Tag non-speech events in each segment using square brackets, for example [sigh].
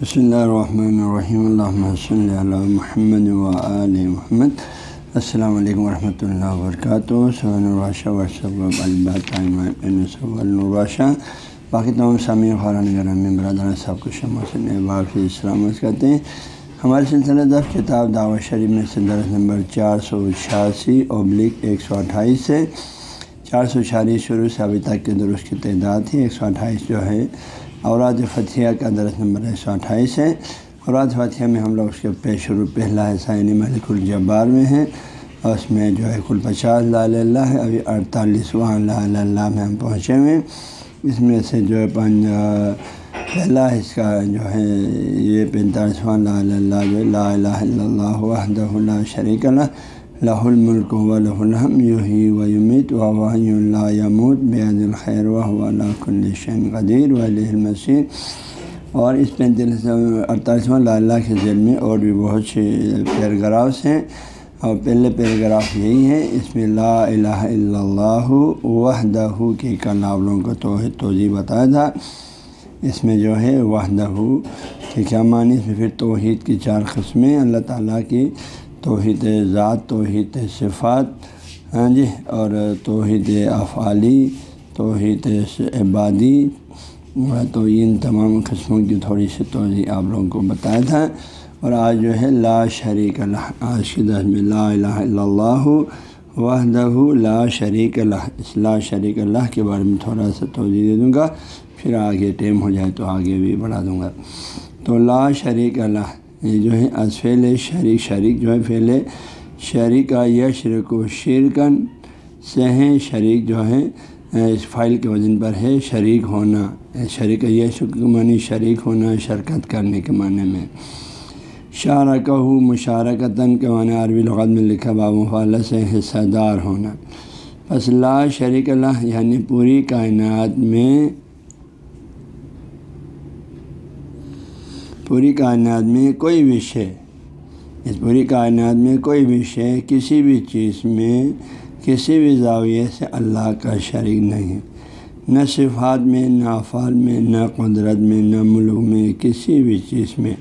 بسم اللہ الرحمن الرحیم اللہ صلی اللہ محمد و محمد السلام علیکم ورحمۃ اللہ وبرکاتہ سون الباشہ ورثہ الباشہ باقی تمام سامع خوران گرامی برادر صاحب کو شمع سے باقی سلامت کرتے ہیں ہمارے سلسلہ دف کتاب دعوت شریف میں سے درس نمبر چار سو چھیاسی ابلک ایک سو اٹھائیس سے چار سو چھیالیس شروع سے ابھی تک کے درست کی تعداد تھی ایک سو اٹھائیس جو ہے اوراد فتھیہ کا درس نمبر ایک سو اٹھائیس ہے۔ اوراد فتھیہ میں ہم لوگ اس کے پیش شروع پہلا ہے سائنی یعنی ملک الجبار میں ہیں۔ اور اس میں جو ہے کل پچاس لا اللہ ہے، ابھی اڑتالیسواں لا اللہ میں ہم پہنچے ہوئے ہیں۔ اس میں سے جو ہے پانچ پہلا اس کا جو ہے یہ پینتالیسواں لا اللہ، جو لا الہ الا اللہ وحدہ لا شریک اللہ۔ لہ الملک و لہ الحم یوہی و یمیت و واہ اللہ یمود بیاد الخیر و اللہ الشین قدیر و المسین اور اس پینتالیس اڑتالیسواں لا اللہ کے ذیل میں اور بھی بہت سے پیراگرافس ہیں۔ اور پہلے پیراگراف یہی ہے، اس میں لا الہ الا اللہ وحدہ کے کل لوگوں کو توحید توضیع بتایا تھا۔ اس میں جو ہے وحدہ کہ کیا معنی اس میں پھر توحید کی چار قسمیں اللہ تعالیٰ کی توحید ذات، توحید صفات ہاں جی اور توحید افعالی، توحید عبادی، تو ان تمام قسموں کی تھوڑی سی توضیع آپ لوگوں کو بتایا تھا۔ اور آج جو ہے لا شریک اللہ آج کی دس میں لا الہ الا اللہ وحدہ لا شریک اللہ اس لا شریک اللہ کے بارے میں تھوڑا سا توضیع دے دوں گا، پھر آگے ٹائم ہو جائے تو آگے بھی بڑھا دوں گا۔ تو لا شریک اللہ جو ہے فعل شریک شریک جو ہے فعل شریک یشرک و شرکن سے ہیں شریک جو ہے اس فائل کے وزن پر ہے شریک ہونا شریک یش معنی شریک ہونا، شرکت کرنے کے معنی میں۔ شارکہ مشارکتاً کے معنی عربی لغت میں لکھا باب سے حصہ دار ہونا۔ بس لا شریک اللہ یعنی پوری کائنات میں پوری کائنات میں کوئی بھی شے، اس پوری کائنات میں کوئی بھی شے، کسی بھی چیز میں، کسی بھی زاویے سے اللہ کا شریک نہیں ہے۔ نہ صفات میں، نہ افعال میں، نہ قدرت میں، نہ ملک میں، کسی بھی چیز میں،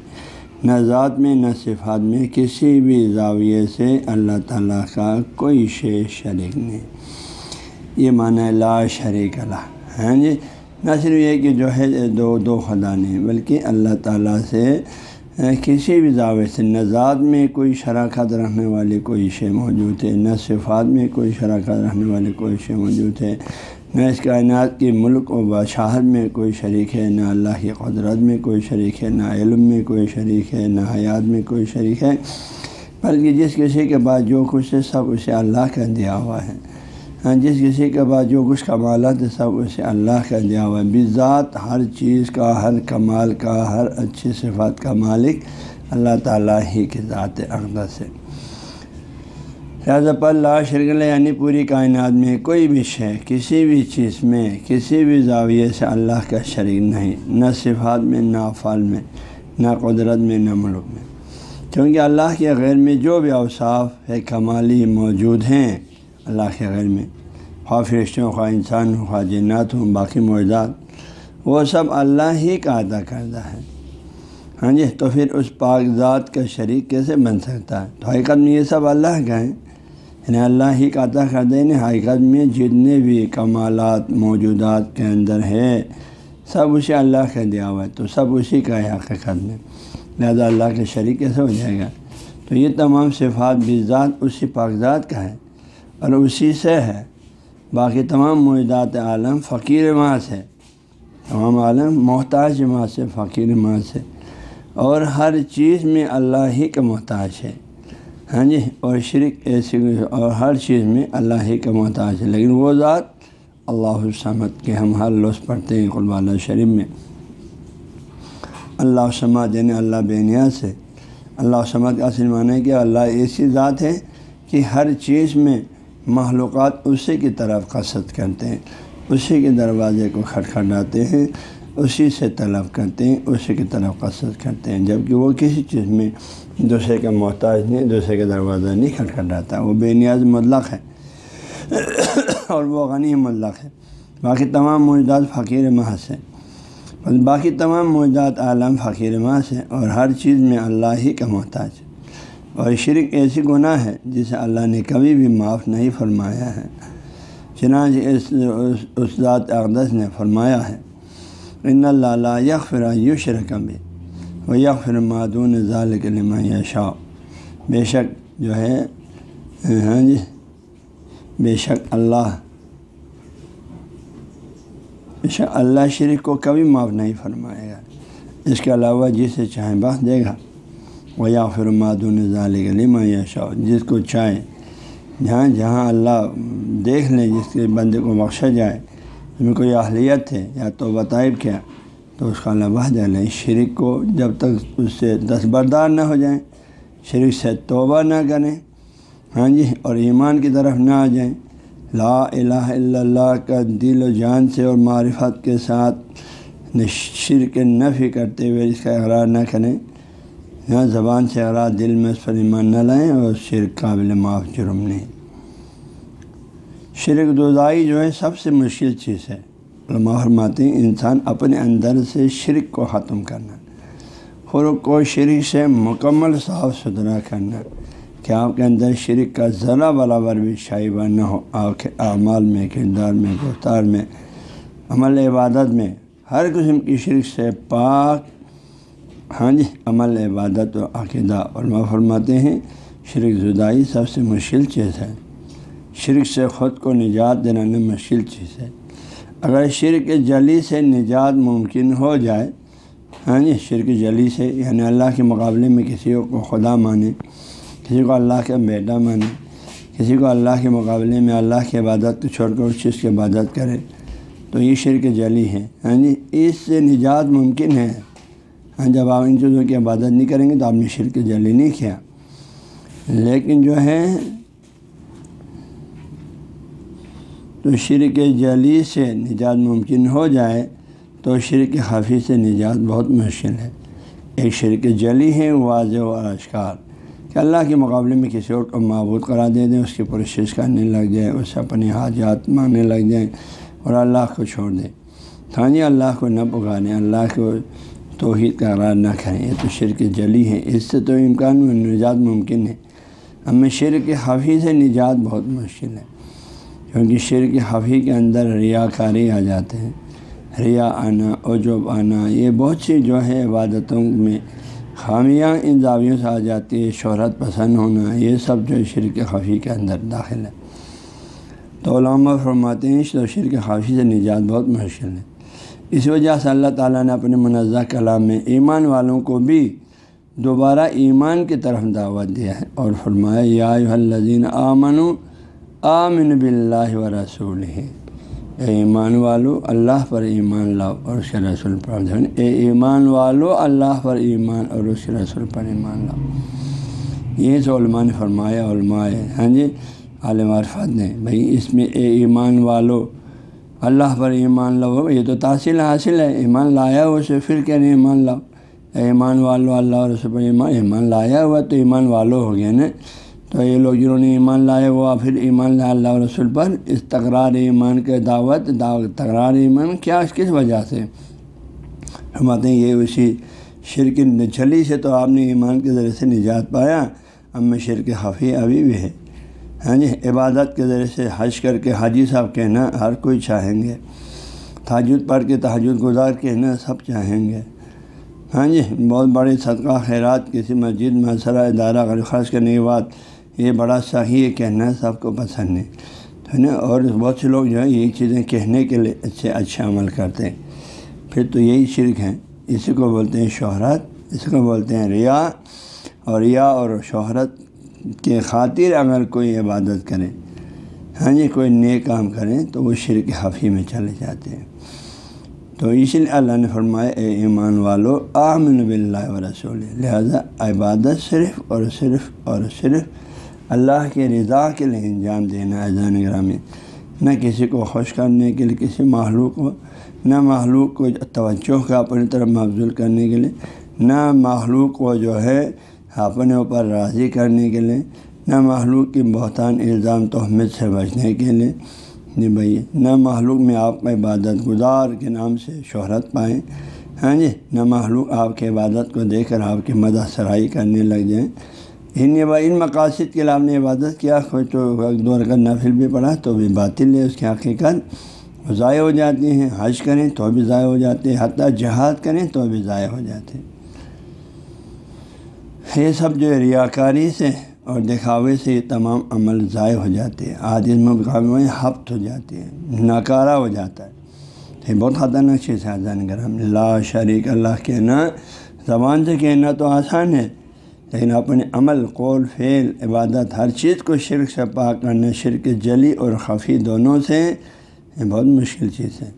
نہ ذات میں، نہ صفات میں، کسی بھی زاویے سے اللہ تعالیٰ کا کوئی شے شریک نہیں۔ یہ معنی لا شریک اللہ۔ ہاں جی؟ نہ صرف یہ کہ جو ہے دو دو خدا نہیں بلکہ اللہ تعالیٰ سے کسی بھی دعوے سے نہ ذات میں کوئی شراکت رکھنے والے کوئی شے موجود ہے نہ صفات میں کوئی شراکت رکھنے والے کوئی شے موجود ہے نہ اس کائنات کے ملک و بادشاہت میں کوئی شریک ہے، نہ اللہ کی قدرت میں کوئی شریک ہے، نہ علم میں کوئی شریک ہے، نہ حیات میں کوئی شریک ہے، بلکہ جس کسی کے بعد جو کچھ ہے، سب اسے اللہ کا دیا ہوا ہے۔ ہاں، جس کسی کے بعد جو کچھ کمالات ہے سب اسے اللہ کا دیا ہوا ہے۔ بذات ہر چیز کا، ہر کمال کا، ہر اچھی صفات کا مالک اللہ تعالیٰ ہی کے ذات اقدس سے۔ لہٰذا پر اللہ شرکل یعنی پوری کائنات میں کوئی بھی شے، کسی بھی چیز میں، کسی بھی زاویے سے اللہ کا شریک نہیں۔ نہ صفات میں، نہ افعال میں، نہ قدرت میں، نہ ملک میں۔ کیونکہ اللہ کے غیر میں جو بھی اوصاف ہے کمالی موجود ہیں اللہ کے غیر میں، خواہ فرشتوں، خواہ انسان ہوں خواہ جنات ہوں باقی معجزات، وہ سب اللہ ہی کا ادا کردہ ہے۔ ہاں جی تو پھر اس پاک ذات کا شریک کیسے بن سکتا ہے؟ تو حقیقت میں یہ سب اللہ کا ہیں یعنی اللہ ہی کا عطا کردہ یعنی حقیقت میں جتنے بھی کمالات، موجودات کے اندر ہے سب اسے اللہ کا دیا ہوا ہے۔ تو سب اسی کا ہے حقیقت میں۔ لہٰذا اللہ کے شریک کیسے ہو جائے گا؟ تو یہ تمام صفات بھی ذات، اسی پاک ذات کا ہے۔ اور اسی سے ہے۔ باقی تمام معدات عالم فقیر ماں سے تمام عالم محتاج ماں سے فقیر ماں سے اور ہر چیز میں اللہ ہی کا محتاج ہے۔ ہاں جی اور شرک ایسی اور ہر چیز میں اللہ ہی کا محتاج ہے۔ لیکن وہ ذات اللہ السمت کے ہم ہر لطف پڑھتے ہیں قلب اللہ شریف میں۔ اللہ سمت یعنی اللہ بینیا سے اللہ سمت کا اصل معنی ہے کہ اللہ ایسی ذات ہے کہ ہر چیز میں معلومات اسی کی طرف قصد کرتے ہیں، اسی کے دروازے کو کھٹکھٹاتے ہیں، اسی سے طلب کرتے ہیں، اسی کی طرف قصد کرتے ہیں جبکہ وہ کسی چیز میں دوسرے کا محتاج نہیں، دوسرے کا دروازہ نہیں کھٹکھٹاتا۔ وہ بے نیاز مطلق ہے [coughs] اور وہ غنی مطلق ہے۔ باقی تمام موجودات فقیر محض ہیں۔ بس باقی تمام موجات عالم فقیر ماں سے اور ہر چیز میں اللہ ہی کا محتاج ہے۔ اور شرک ایسی گناہ ہے جسے اللہ نے کبھی بھی معاف نہیں فرمایا ہے۔ چنانچہ اس اس ذات اقدس نے فرمایا ہے، ان اللہ یکفر یوشر کبھی وہ یکفر معدون ظال کے شاء بے شک جو ہے ہاں جی بے شک اللہ، بے شک اللہ شریک کو کبھی معاف نہیں فرمائے گا۔ اس کے علاوہ جسے چاہیں بخش دے گا۔ وہ یا پھر معدون ظال یا شاء جس کو چاہے، جہاں جہاں اللہ دیکھ لیں جس کے بندے کو بخشا جائے، اس میں کوئی اہلیت ہے یا تو بطائب کیا، تو اس کا اللہ بہ جائے شرک کو جب تک اس سے دستبردار نہ ہو جائیں، شرک سے توبہ نہ کریں ہاں جی اور ایمان کی طرف نہ آ جائیں۔ لا الہ الا اللہ کا دل و جان سے اور معرفت کے ساتھ شرک نفی کرتے ہوئے اس کا اقرار نہ کریں۔ یہاں زبان سے اقرار دل میں اس پر ایمان نہ لائیں اور شرک قابل معاف جرم نہیں۔ شرک دوزائی جو ہے سب سے مشکل چیز ہے۔ علماء فرماتے ہیں انسان اپنے اندر سے شرک کو ختم کرنا خلق کو شرک سے مکمل صاف ستھرا کرنا۔ کہ آپ کے اندر شرک کا ذرا برابر بھی شائبہ نہ ہو آپ کے اعمال میں، کردار میں، گفتار میں، عمل عبادت میں، ہر قسم کی شرک سے پاک ہاں جی عمل، عبادت و عقیدہ علماء فرماتے ہیں۔ شرک زدائی سب سے مشکل چیز ہے۔ شرک سے خود کو نجات دلانا مشکل چیز ہے۔ اگر شرک جلی سے نجات ممکن ہو جائے ہاں جی شرک جلی سے یعنی اللہ کے مقابلے میں کسی کو خدا مانے، کسی کو اللہ کا بیٹا مانے، کسی کو اللہ کے مقابلے میں اللہ کی عبادت کو چھوڑ کر اس چیز کی عبادت کرے، تو یہ شرک جلی ہے۔ ہاں جی اس سے نجات ممکن ہے۔ ہاں، جب آپ ان چیزوں کی عبادت نہیں کریں گے تو آپ نے شرک جلی نہیں کیا۔ لیکن جو ہے، تو شرک جلی سے نجات ممکن ہو جائے تو شرک حافظ سے نجات بہت مشکل ہے۔ ایک شرک جلی ہے، واضح و اشکار کہ اللہ کے مقابلے میں کسی اور کو معبود کرا دے دیں، اس کی پرشش کرنے لگ جائے اس سے اپنی حاجات مانگنے لگ جائیں اور اللہ کو چھوڑ دیں۔ ہاں جی اللہ کو نہ پکاریں، اللہ کو توحید کا قرار نہ کریں، یہ تو شرک جلی ہے اس سے تو امکان میں نجات ممکن ہے۔ ہمیں شرک حافظ سے نجات بہت مشکل ہے۔ کیونکہ شرک حفیظ کے اندر ریا کاری آ جاتے ہیں۔ ریا آنا، عجب آنا، یہ بہت سی جو ہے عبادتوں میں خامیاں ان زاویوں سے آ جاتی ہے، شہرت پسند ہونا، یہ سب جو شرک خفی کے اندر داخل ہے۔ تو علامہ فرماتے ہیں تو شرک خفی سے نجات بہت مشکل ہے۔ اس وجہ سے اللہ تعالیٰ نے اپنے منزہ کلام میں ایمان والوں کو بھی دوبارہ ایمان کی طرف دعوت دیا ہے اور فرمایا، یا الذین آمن آمن بلّہ و رسول ہے اے ایمان والو، اللہ پر ایمان لاؤ اور اس کے رسول پر اے ایمان والو، اللہ پر ایمان اور اس کے رسول پر ایمان لاؤ۔ یہ تو علماء نے فرمایا، علماء ہاں جی عالم عرفت نے، بھائی اس میں اے ایمان والو اللہ پر ایمان لاؤ یہ تو تحصیل حاصل ہے۔ ایمان لایا ہوا اسے، پھر کہہ رہے ایمان لاؤ۔ ایمان والو، اللہ اور رسول پر ایمان ایمان لایا ہوا تو ایمان والو ہو گیا نا۔ تو یہ لوگ جنہوں نے ایمان لائے وہ پھر ایمان لایا اللہ رسول پر۔ اس تکرار ایمان کے دعوت دعوت تکرار ایمان کیا اس کس وجہ سے؟ ہم آتے ہیں یہ اسی شرک چھلی سے تو آپ نے ایمان کے ذریعے سے نجات پایا۔ اب میں شرک حفیع ابھی بھی ہے۔ ہاں جی عبادت کے ذریعے سے حج کر کے حاجی صاحب کہنا ہر کوئی چاہیں گے۔ تاجد پڑھ کے تحجد گزار کہنا سب چاہیں گے۔ ہاں جی بہت بڑے صدقہ خیرات کسی مسجد مسئلہ ادارہ خرچ کرنے کے بعد یہ بڑا صحیح کہنا سب کو پسند ہے۔ تو نا، اور بہت سے لوگ جو ہے یہی چیزیں کہنے کے لیے اچھے اچھا عمل کرتے ہیں۔ پھر تو یہی شرک ہیں اسی کو بولتے ہیں شہرت، اسی کو بولتے ہیں ریا، اور ریا اور شہرت کے خاطر اگر کوئی عبادت کرے ہاں جی کوئی نئے کام کریں تو وہ شرک حفیع میں چلے جاتے ہیں۔ تو اس لیے اللہ نے فرمایا، اے ایمان والو آمن باللہ و رسول لہٰذا عبادت صرف اور صرف اور صرف اللہ کے رضا کے لیے انجام دینا اذان گرامی۔ نہ کسی کو خوش کرنے کے لیے، کسی معلوم کو، نہ معلوم کو توجہ کا اپنی طرف مبزول کرنے کے لیے، نہ معلوم کو جو ہے اپنے اوپر راضی کرنے کے لیے، نہ معلوم کی بہتان الزام تہمت سے بچنے کے لیے۔ جی بھائی، نہ معلوم میں آپ کا عبادت گزار کے نام سے شہرت پائیں۔ ہاں جی نہ معلوم آپ کے عبادت کو دیکھ کر آپ کی مدح سرائی کرنے لگ جائیں۔ ان ان مقاصد کے علاوہ نے عبادت کیا۔ کوئی تو دور کا نفل بھی پڑھا تو بھی باطل ہے اس کی حقیقت۔ ضائع ہو جاتی ہیں، حج کریں تو بھی ضائع ہو جاتے ہیں، حتیٰ جہاد کریں تو بھی ضائع ہو جاتے ہیں۔ یہ سب جو ریا کاری سے اور دکھاوے سے یہ تمام عمل ضائع ہو جاتے ہیں۔ آج اس میں ہفت ہو جاتے ہیں، ناکارہ ہو جاتا ہے۔ یہ بہت خطرناک چیز ہے آزان گرم لا شریک اللہ کہنا زبان سے کہنا تو آسان ہے، لیکن اپنے عمل، قول، فعل، عبادت، ہر چیز کو شرک سے پاک کرنا، شرک جلی اور خفی دونوں سے یہ بہت مشکل چیز ہے۔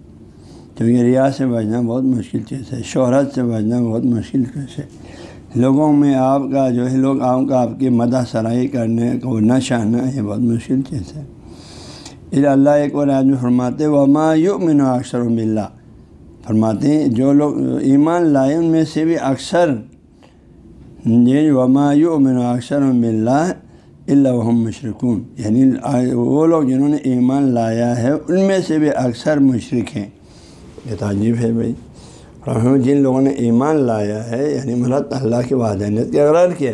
کیونکہ ریا سے بچنا بہت مشکل چیز ہے، شہرت سے بچنا بہت مشکل چیز ہے۔ لوگوں میں آپ کا جو ہے، لوگ آپ کا آپ کی مدح سرائی کرنے کو نہ چاہنا یہ بہت مشکل چیز ہے۔ اس اللہ ایک اور آدمی فرماتے، وما یؤمن اکثر اللہ فرماتے ہیں، جو لوگ ایمان لائے ان میں سے بھی اکثر یہ وما یؤمن اکثر اللہ اللہ مشرقون یعنی وہ لوگ جنہوں نے ایمان لایا ہے، ان میں سے بھی اکثر مشرق ہیں۔ یہ تعجیب ہے بھائی۔ جن لوگوں نے ایمان لایا ہے یعنی مرت اللہ کی وادنیت کے اقرار کیا۔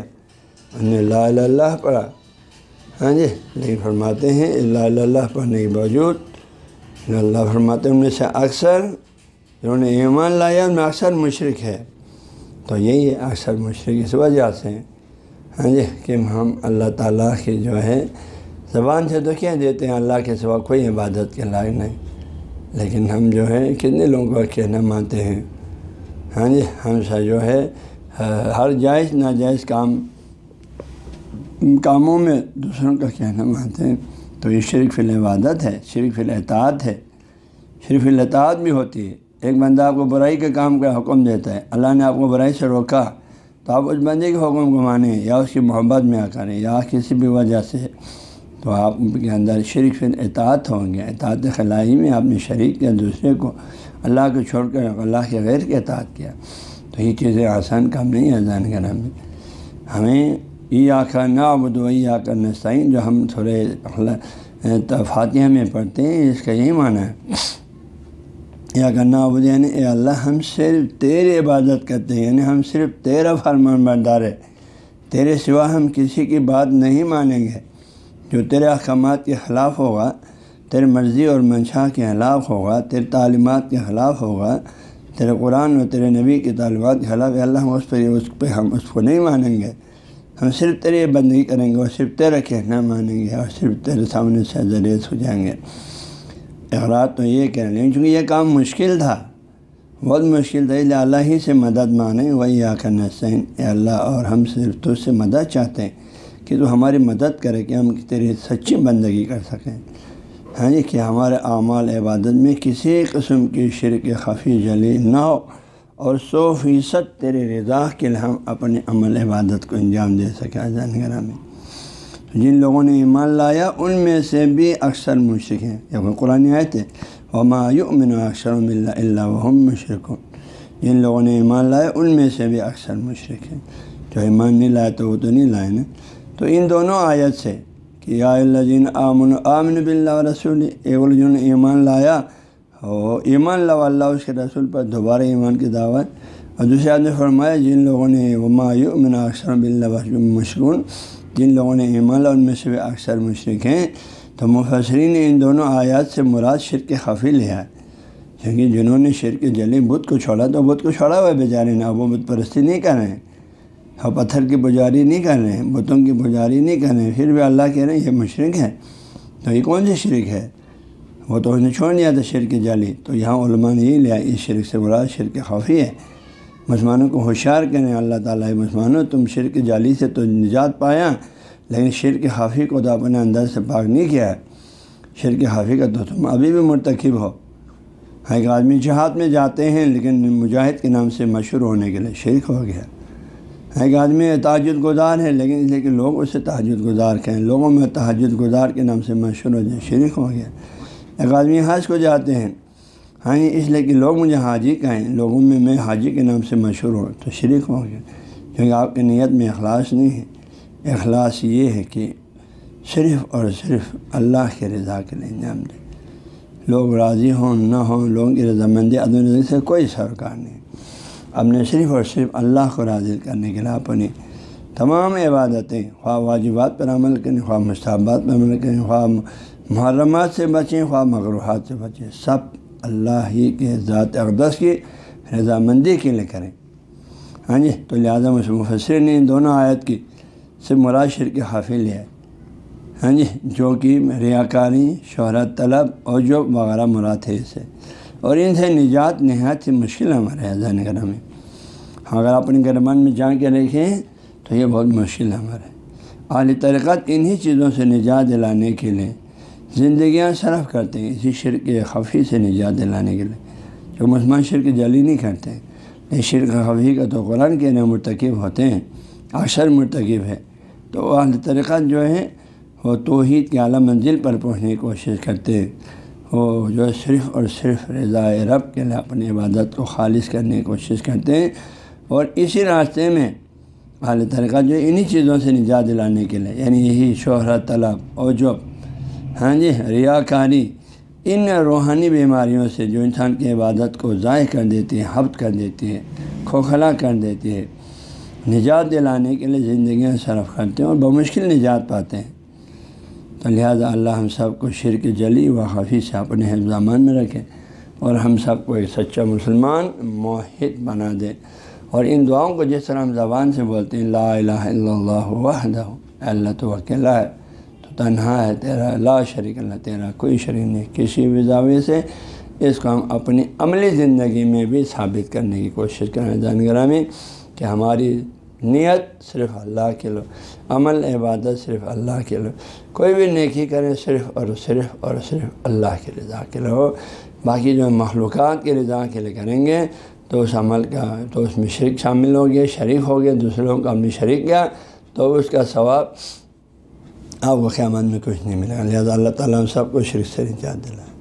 انہیں لا اللہ پڑھا۔ ہاں جی لیکن فرماتے ہیں اللہ اللہ پڑھنے کے باوجود اللہ فرماتے ہیں ان میں سے اکثر، جنہوں نے ایمان لایا، ان میں اکثر مشرق ہے۔ تو یہی ہے، اکثر مشرق اس وجہ سے۔ ہاں جی کہ ہم اللہ تعالیٰ کی جو ہے، زبان سے تو کیا دیتے ہیں، اللہ کے سوا کوئی عبادت کے لائق نہیں۔ لیکن ہم جو ہے، کتنے لوگوں کا کہنا مانتے ہیں؟ ہاں جی ہم سا جو ہے ہر جائز، ناجائز کام، کاموں میں دوسروں کا کہنا مانتے ہیں؟ تو یہ شرک فی العبادت ہے، شرک فی الاطاعت ہے۔ شرک فی الاطاعت بھی ہوتی ہے۔ ایک بندہ آپ کو برائی کے کام کا حکم دیتا ہے، اللہ نے آپ کو برائی سے روکا، تو آپ اس بندے کے حکم کو مانیں یا اس کی محبت میں آ کریں یا کسی بھی وجہ سے، تو آپ کے اندر شرک فی اطاعت ہوں گے۔ اطاعت خلائی میں آپ نے شریک کیا، دوسرے کو اللہ کو چھوڑ کر اللہ کے غیر کے اطاعت کیا۔ تو یہ چیزیں آسان کام نہیں ہے زان گرہ میں۔ ہمیں یہ آ کر نہ ابود آ کر نسائیں جو ہم تھوڑے فاتحہ میں پڑھتے ہیں، اس کا یہی معنی ہے۔ یا کرنا ابود یعنی اے اللہ، ہم صرف تیری عبادت کرتے ہیں یعنی ہم صرف تیرا فرمان بردار ہے تیرے سوا ہم کسی کی بات نہیں مانیں گے۔ جو تیرے احکامات کے خلاف ہوگا تیرے مرضی اور منشا کے خلاف ہوگا تیرے تعلیمات کے خلاف ہوگا تیرے قرآن اور تیرے نبی کے تعلیمات کے خلاف، اللہ ہم اس پر، اس پہ ہم اس کو نہیں مانیں گے۔ ہم صرف تیرے بندگی کریں گے اور صرف تیرا کہنا مانیں گے، اور صرف تیرے سامنے سے ذریعہ ہو جائیں گے۔ اخراط تو یہ کہہ رہے ہیں، چونکہ یہ کام مشکل تھا، بہت مشکل تھا اللہ ہی سے مدد مانیں، وہی آ کر نسین، اے اللہ، اور ہم صرف تو سے مدد چاہتے ہیں کہ تو ہماری مدد کرے کہ ہم تیری سچی بندگی کر سکیں۔ ہاں جی کہ ہمارے اعمال عبادت میں کسی قسم کی شرک خفی جلی نہ ہو اور سو فیصد تیرے رضا کے لیے ہم اپنے عمل عبادت کو انجام دے سکیں جان گرہ میں جن لوگوں نے ایمان لایا، ان میں سے بھی اکثر مشرق ہیں۔ یا قرآن آئے تھے وما یؤمن اکثر اللہ اللہ وحم مشرق جن لوگوں نے ایمان لایا، ان میں سے بھی اکثر مشرق ہیں۔ جو ایمان نہیں لائے تو وہ تو نہیں لائے نا۔ تو ان دونوں آیت سے کہ یا اللہ جین آمن آمن بلّہ رسول جنہوں نے ایمان لایا، ہو ایمان لا اللہ اس کے رسول پر دوبارہ ایمان کی دعوت۔ اور دوسرے آدمی فرمایا، جن لوگوں نے ومایو من اکثر بلّہ مشکون، جن لوگوں نے ایمان لا ان میں سے اکثر مشرق ہیں۔ تو مفسرین نے ان دونوں آیات سے مراد شرک خفی لیا ہے۔ کیونکہ جنہوں نے شرک جلی بدھ کو چھوڑا تو بدھ کو چھوڑا ہوا ہے بیچارے نے اب وہ بت پرستی نہیں کر رہے۔ ہیں اور پتھر کی پجاری نہیں کر رہے ہیں، بتوں کی پجاری نہیں کر رہے ہیں۔ پھر بھی اللہ کہہ رہے ہیں، یہ مشرق ہے۔ تو یہ کون سی شرک ہے؟ وہ تو اس نے چھوڑ دیا تھا شرک جالی۔ تو یہاں علماء نے یہ لیا، اس شرک سے برا شرک خفی ہے۔ مسلمانوں کو ہوشیار کریں، اللہ تعالیٰ مسلمانوں، تم شرک جالی سے تو نجات پایا۔ لیکن شرک خافی کو تو اپنے اندر سے پاک نہیں کیا۔ ہے شرک خافی کا تو تم ابھی بھی مرتکب ہو۔ ہاں، ایک آدمی جہاد میں جاتے ہیں، لیکن مجاہد کے نام سے مشہور ہونے کے لیے شرک ہو گیا۔ ایک آدمی تاجد گزار ہے، لیکن اس لیے کہ لوگ اسے تاجد گزار کہیں۔ لوگوں میں تاجد گزار کے نام سے مشہور ہو جائے، شریک ہو گیا۔ ایک آدمی حج کو جاتے ہیں۔ ہاں اس لیے کہ لوگ مجھے حاجی کہیں۔ لوگوں میں میں حاجی کے نام سے مشہور ہوں تو شریک ہو گیا۔ کیونکہ آپ کی نیت میں اخلاص نہیں ہے۔ اخلاص یہ ہے کہ صرف اور صرف اللہ کے رضا کے لیے انجام دیں۔ لوگ راضی ہوں، نہ ہوں، لوگوں کی رضامندی عدم سے کوئی سرکار نہیں۔ اپنے صرف اور صرف اللہ کو راضی کرنے کے لیے اپنی تمام عبادتیں، خواہ واجبات پر عمل کریں، خواہ مستحبات پر عمل کریں، خواہ محرمات سے بچیں، خواہ مغروحات سے بچیں، سب اللہ ہی کے ذات اقدس کی رضامندی کے لیے کریں۔ ہاں جی تو لہٰذا مفسر نے ان دونوں آیت کی صرف مراد شرک حافظ ہے۔ ہاں جی جو کہ ریاکاری، شہرت، طلب اور جو وغیرہ مراد ہے اسے اور ان سے نجات نہایت ہی مشکل ہمارے ذہن گرہ میں۔ اگر اپنے گرمان میں جا کے رکھیں تو یہ بہت مشکل ہے۔ ہمارے اعلی طریقت انہی چیزوں سے نجات دلانے کے لیے زندگیاں صرف کرتے ہیں، اسی شرک خفی سے نجات دلانے کے لیے۔ جو مسلمان شرک جلی نہیں کرتے یہ شرک خفی کا تو قرآن کے نئے مرتکب ہوتے ہیں اکثر مرتکب ہے۔ تو اعلی طریقت جو ہے وہ توحید کے اعلیٰ منزل پر پہنچنے کی کوشش کرتے ہیں۔ وہ جو صرف اور صرف رضا رب کے لیے اپنی عبادت کو خالص کرنے کی کوشش کرتے ہیں۔ اور اسی راستے میں اعلی طریقہ جو انہی چیزوں سے نجات دلانے کے لیے یعنی یہی شہرت طلب اور جو ہاں جی ریا کاری ان روحانی بیماریوں سے جو انسان کی عبادت کو ضائع کر دیتی ہے حفظ کر دیتی ہے کھوکھلا کر دیتی ہے نجات دلانے کے لیے زندگیاں صرف کرتے ہیں اور بمشکل نجات پاتے ہیں۔ تو لہٰذا اللہ ہم سب کو شرک جلی و خفی سے اپنے حفظامان میں رکھے اور ہم سب کو ایک سچا مسلمان، موحد بنا دے۔ اور ان دعاؤں کو جس طرح ہم زبان سے بولتے ہیں، لا الہ الا اللہ وحدہ، اللہ تو اکیلا ہے، تو تنہا ہے، تیرا لا شریک اللہ، تیرا کوئی شریک نہیں، کسی بھی زاویے سے اس کو ہم اپنی عملی زندگی میں بھی ثابت کرنے کی کوشش کریں۔ جانگرہ میں کہ ہماری نیت صرف اللہ کے لو عمل عبادت صرف اللہ کے لو کوئی بھی نیکی کرے صرف اور صرف اور صرف اللہ کے رضا کے لیے ہو۔ باقی جو مخلوقات کے رضا کے لیے کریں گے تو اس عمل کا تو اس میں شرک شامل ہو گیا، شریک ہو گیا، دوسروں کا میں شریک کیا تو اس کا ثواب آپ کو قیامت میں کچھ نہیں ملے گا۔ لہٰذا اللہ تعالیٰ سب کو شرک سے نجات دلائے۔